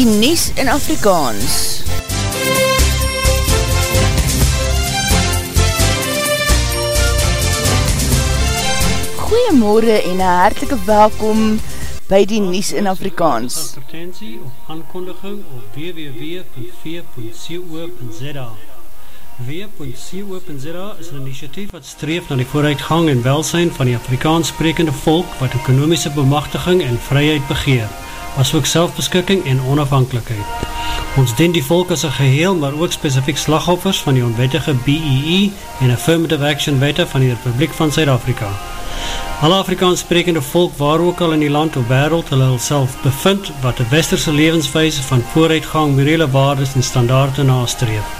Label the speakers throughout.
Speaker 1: die Nies in Afrikaans. Goeiemorgen en een hartelike welkom by die Nies in Afrikaans.
Speaker 2: Advertentie of aankondiging op www.v.co.za W.co.za is een initiatief wat streef na die vooruitgang en welsijn van die Afrikaans sprekende volk wat ekonomische bemachtiging en vryheid begeer as ook selfbeskikking en onafhankelijkheid. Ons dien die volk as een geheel, maar ook specifiek slagoffers van die onwettige BEE e en Affirmative Action Wette van die Republiek van Zuid-Afrika. Alle Afrikaans sprekende volk waar ook al in die land of wereld hulle self bevind wat die westerse levenswijze van vooruitgang, morele waardes en standaarde nastreef.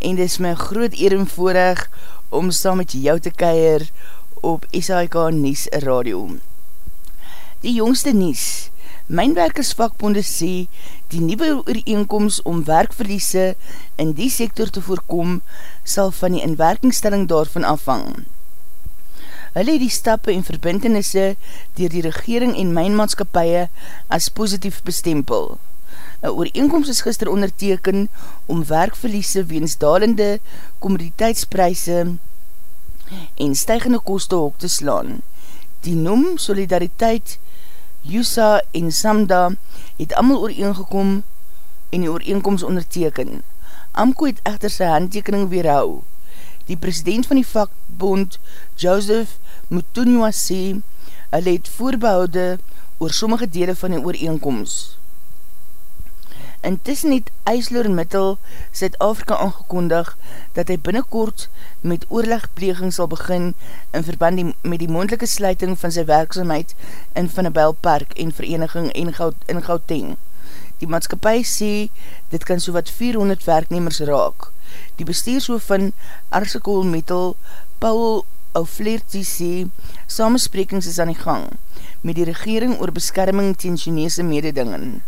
Speaker 1: en dit is my groot eer en voorig om saam met jou te keir op SIK Nies Radio. Die jongste Nies Mijnwerkersvakbonde sê die nieuwe ooreenkomst om werkverliese in die sektor te voorkom sal van die inwerkingstelling daarvan afhang. Hulle die stappe en verbintenisse dier die regering en mijnmaatskapie as positief bestempel. Een ooreenkomst is gister onderteken om werkverliese weens dalende komoditeitspryse en stijgende koste hok te slaan. Die noem solidariteit Yusa en Samda het amal ooreengekom en die ooreenkomst onderteken. Amko het echter sy handtekening weerhou. Die president van die vakbond, Joseph Mutunwa sê, hy het voorbehoude oor sommige dele van die ooreenkomst. Intussen het IJsler Mittel Zuid-Afrika aangekondig dat hy binnenkort met oorlegpleging sal begin in verband die, met die moendelike sluiting van sy werkzaamheid in Vannebel Park en Vereniging in, Goud, in Gauteng. Die maatskapie sê dit kan so wat 400 werknemers raak. Die bestuurshoof van Arsekol Metal, Paul Auflertie sê, samensprekings is aan die gang met die regering oor beskerming ten Chinese mededingen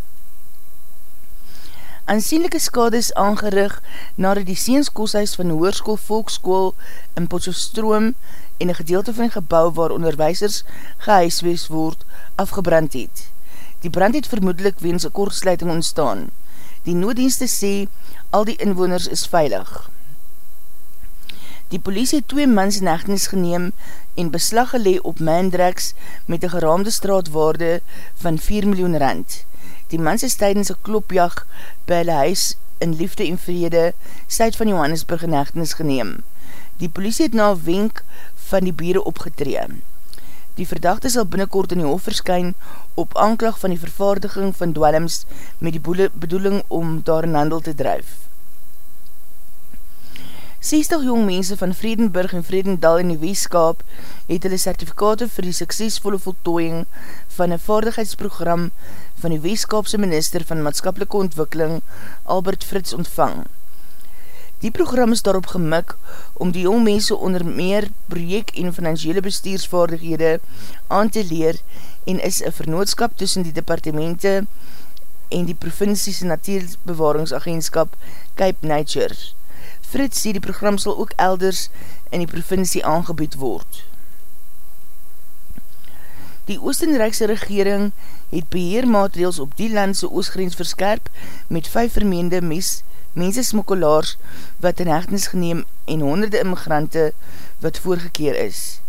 Speaker 1: aansienlijke skade is aangerig nadat die Seenskoshuis van Hoorskool Volkskool in Potsoostroom en een gedeelte van die gebouw waar onderwijsers gehuiswees word afgebrand het. Die brand het vermoedelijk weens een kortsluiting ontstaan. Die nooddienste sê al die inwoners is veilig. Die polisie het twee mans in echtenis geneem en beslag gelee op Mandrex met een geraamde straatwaarde van 4 miljoen rand. Die mans is tydens een klopjag by hulle huis in liefde en vrede syd van Johannesburg in hechtenis geneem. Die polisie het na wenk van die bieren opgetree. Die verdachte sal binnenkort in die hof verskyn op aanklag van die vervaardiging van dwellings met die bedoeling om daar in handel te drijf. 60 jong mense van Vredenburg en Vredendal in die Weeskaap het hulle certificate vir die suksesvolle voltooiing van een vaardigheidsprogram van die Weeskaapse minister van Maatskapelike Ontwikkeling Albert Frits ontvang. Die program is daarop gemik om die jong mense onder meer projek en financiële bestuursvaardighede aan te leer en is een vernootskap tussen die departemente en die provinciese natuurbewaringsagentskap Cape Nature. Frits sê die program sal ook elders in die provincie aangebied word. Die Oostenrijkse regering het beheermaatreels op die landse oostgrens verskerp met vijf vermeende mes, mensesmokkelaars wat in hechtenis geneem en honderde immigrante wat voorgekeer is.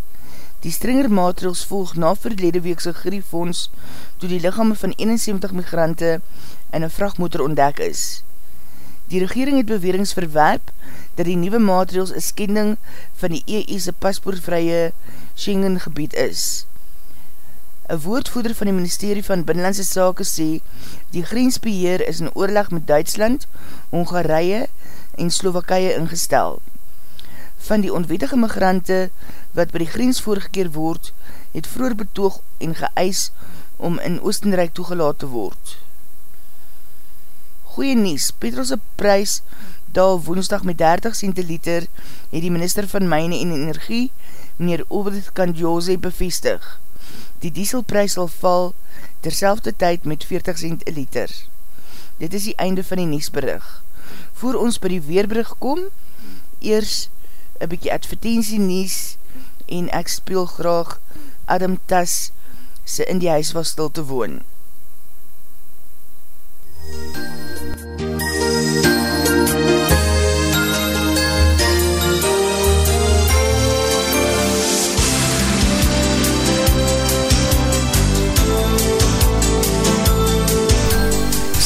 Speaker 1: Die stringer maatreels volg na verlede weekse griefonds toe die lichame van 71 migrante in een vrachtmotor ontdek is. Die regering het bewerings verwerp dat die nieuwe maatregels een skending van die EU's paspoortvrye Schengen gebied is. Een woordvoeder van die ministerie van Binnenlandse Sake sê, die grensbeheer is in oorleg met Duitsland, Hongarije en Slovakije ingestel. Van die onwetige migrante wat by die grens voorgekeer word, het vroeger betoog en geëis om in Oostenrijk toegelaat te word. Goeie nies, petrolse prijs daal woensdag met 30 centiliter, het die minister van Mijne en Energie, meneer Obert Kandjose, bevestig. Die dieselprys sal val terselfde tyd met 40 centiliter. Dit is die einde van die Niesbrug. Voor ons by die Weerbrug kom, eers een bykie advertentie Nies en ek speel graag Adam Tas se in die huis was stil te woon.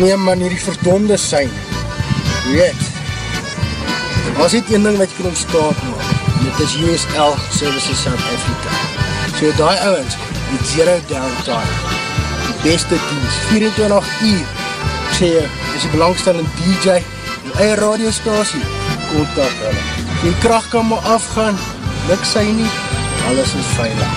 Speaker 3: Nee man, hier die verdonde sein. Weet, was dit een ding wat jy kan ontstaat man. Dit is USL Services South Africa. So die ouwens, die zero downtime. Die beste dienst, 24 uur. Ek sê jy, is die belangstellende DJ, die eie radiostasie, kontak hulle die kracht kan maar afgaan, luk sy nie, alles is veilig.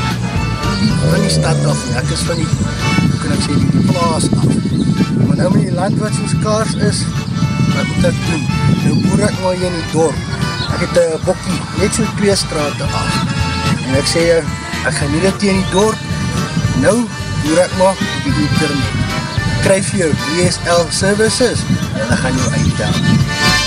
Speaker 3: Van die stad af, ek is van die, hoe kan ek sê, die plaas af. Maar nou met die land wat soos kaars is, wat moet ek doen? Nou boer ek maar hier in die dorp. Ek het een bokkie, net so twee straten af. En ek sê, ek gaan nie dit in die dorp, nou boer ek maar op die internet. Kryf jou DSL services, en ek gaan jou uitdaan.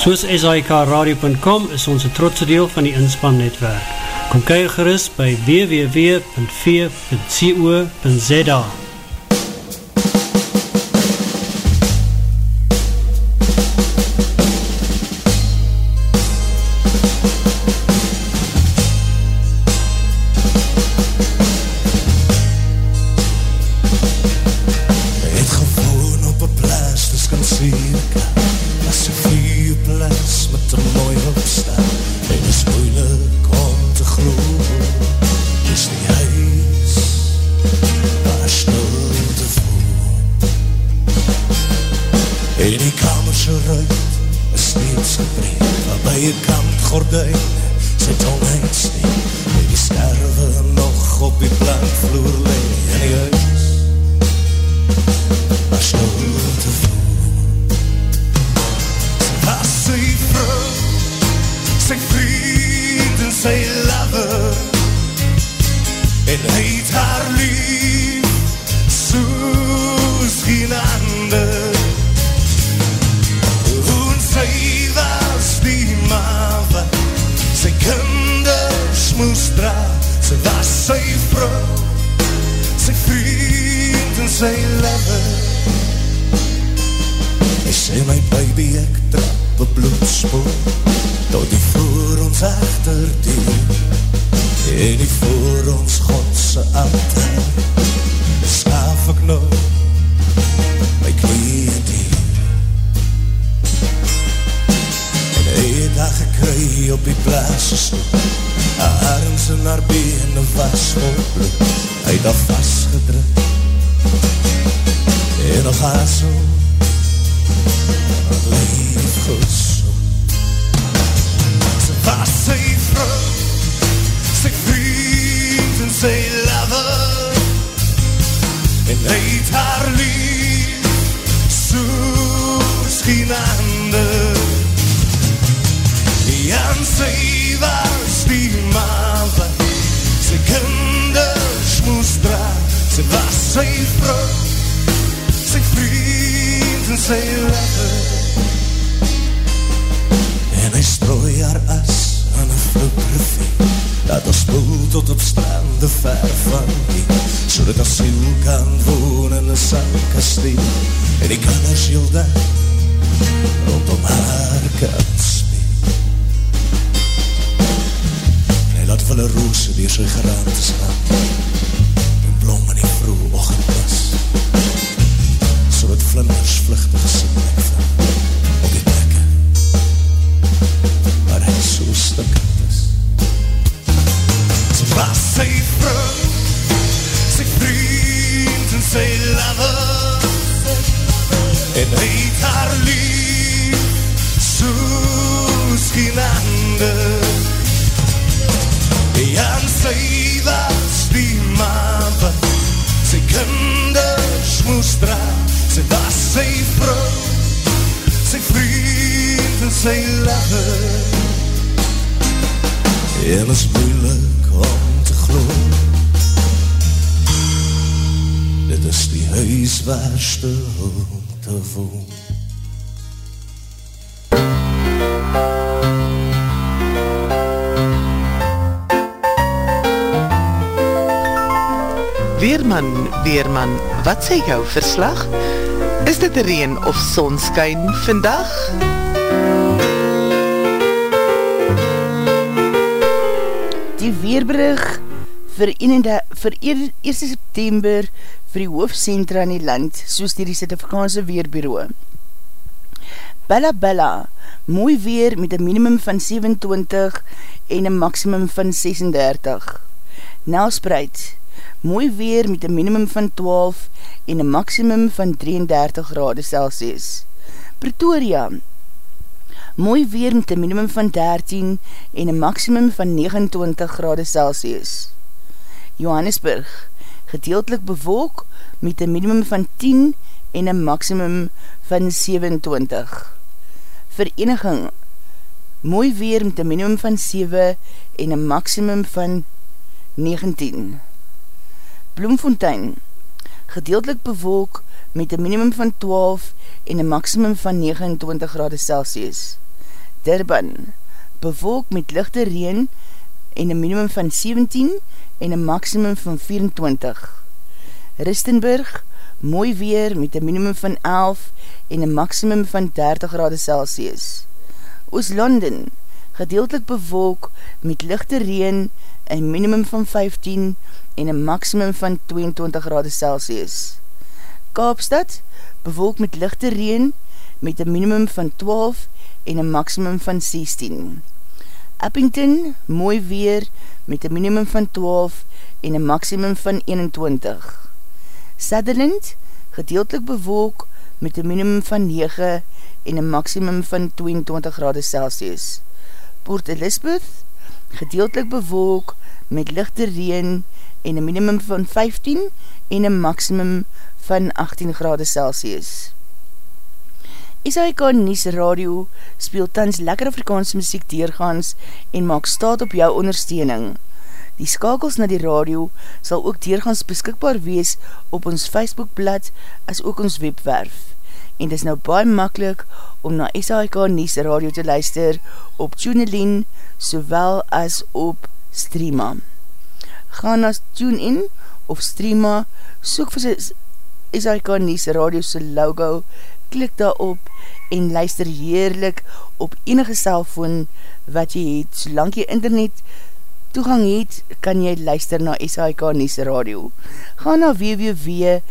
Speaker 2: Soos sikradio.com is ons een trotse deel van die inspannetwerk. Kom kyk gerust by www.v.co.za
Speaker 4: Waarbij je kant gordijn zit al eens niet Die sterven nog op je plankvloer liggen En je huis waar sloten te voelen Ze was zijn vrouw, zijn vriend en zijn lover. En heet haar lief zoals geen ander. Hoe zij sy lewe Hy sê my baby ek trap een bloedspoor Tot die voor ons achterdier En die voor ons Godse altaar Skaaf ek nou my knieën dier En hy het haar gekry op die plaas gesloop Haar arms en haar bene was vol bloed. Hy daar vast en dan ga zo het leven zo. Ze was zijn vrouw, zijn vriend en zijn lover. En heet haar lief, zo misschien ander. Ja, zij was die mama, ze kindersmoestra, ze was zijn vrouw. say ever En hij strooi haar as aan een vlug perfect Dat de spoel tot op stranden ver van die Zodat als ziel kan wonen in zijn kasteel En ik kan haar ziel daar rondom haar spelen. Hij laat van de rozen weer zijn geraamte staan En blom in die vroege ochtend vluchtig Dit is die huis waar stilte woon.
Speaker 5: Weerman, Weerman, wat sê jou verslag? Is dit reen of sonskyn vandag?
Speaker 1: Die weerbrug vir, 1, vir 1 September vir die hoofdcentra in die land, soos dier die Sint-Afrikaanse Weerbureau. Bella Bella, mooi weer met een minimum van 27 en een maximum van 36. Nelspreid, mooi weer met een minimum van 12 en een maximum van 33 grade Celsius. Pretoria, mooi weer met een minimum van 13 en een maximum van 29 grade Celsius. Johannesburg, gedeeltelik bewolk met een minimum van 10 en een maximum van 27. Vereniging Mooi weer met een minimum van 7 en een maximum van 19. Bloemfontein Gedeeltelik bewolk met een minimum van 12 en een maximum van 29 grade Celsius. Durban Bewolk met lichte reen en een minimum van 17 en een maximum van 24. Ristenburg, mooi weer met een minimum van 11 en een maximum van 30 grade Celsius. Ooslanden, gedeeltelik bewolk met lichte reen, een minimum van 15 en een maximum van 22 grade Celsius. Kaapstad, bewolk met lichte reen, met een minimum van 12 en een maximum van 16. Uppington, mooi weer, met een minimum van 12 en een maximum van 21. Sutherland, gedeeltelik bewolk, met een minimum van 9 en een maximum van 22 grade Celsius. Port Elizabeth, gedeeltelik bewolk, met lichte reen en een minimum van 15 en een maximum van 18 grade Celsius. SAIK Nies Radio speel tans lekker Afrikaanse muziek deurgaans en maak staat op jou ondersteuning. Die skakels na die radio sal ook deurgaans beskikbaar wees op ons Facebookblad as ook ons webwerf. En dis nou baie makkelijk om na SAIK Nies Radio te luister op TuneIn sowel as op Streama. Ga na TuneIn of Streama, soek vir SAIK Nies Radio se logo, klik daarop en luister heerlik op enige cellfoon wat jy het. Solang jy internet toegang het, kan jy luister na SHK Nies Radio. Ga na www.shk.co.za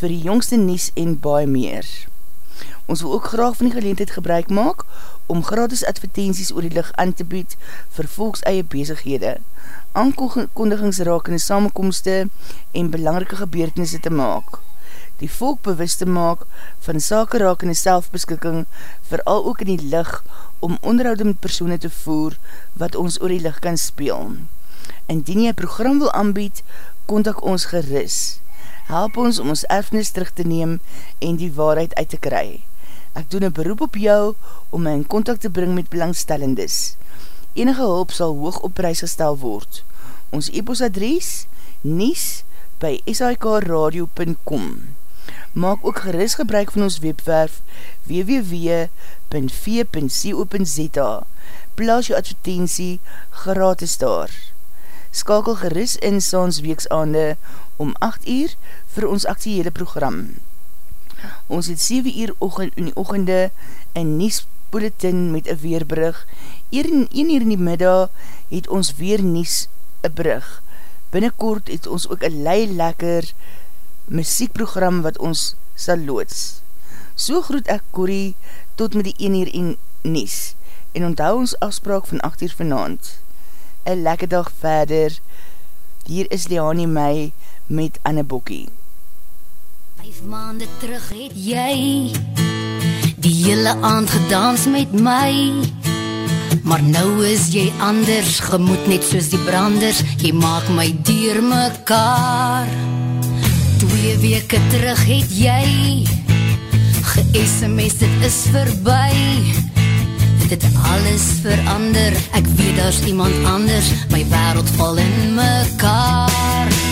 Speaker 1: vir die jongste Nies en baie meer. Ons wil ook graag van die geleentheid gebruik maak om gratis advertenties oor die licht aan te bied vir volks eie bezighede, aankondigingsrakende samenkomste en belangrike gebeurtenisse te maak die volk bewust te maak van sake raak in die selfbeskikking, vooral ook in die lig, om onderhoud met persoene te voer, wat ons oor die lig kan speel. Indien jy program wil aanbied, kontak ons geris. Help ons om ons erfnis terug te neem en die waarheid uit te kry. Ek doen een beroep op jou om my in contact te bring met belangstellendes. Enige hulp sal hoog op prijs gestel word. Ons e-post adres, nies by sikradio.com maak ook geris gebruik van ons webwerf www.v.co.za Plaas jou advertentie gratis daar. Skakel geris in saans weeksaande om 8 uur vir ons actiehele program. Ons het 7 uur ochend in die ochende in Nies Bulletin met een weerbrug. Eer in 1 uur in die middag het ons weer Nies een brug. Binnenkort het ons ook een lei lekker muziekprogram wat ons sal loods. So groet ek Corrie tot met die 1 uur en nies en onthou ons afspraak van 8 uur vanavond. Een lekker dag verder. Hier is Leani my met Anne Bokkie.
Speaker 6: Vijf maanden terug het jy die hele aand gedans met my. Maar nou is jy anders, gemoed net soos die branders. Jy maak my dier mekaar. Twee weke terug het jy Ge-SMS, dit is verby. Dit alles verander. Ek weet is iemand anders. My wereld val in mekaar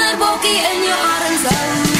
Speaker 6: jy een ander bokkie in jou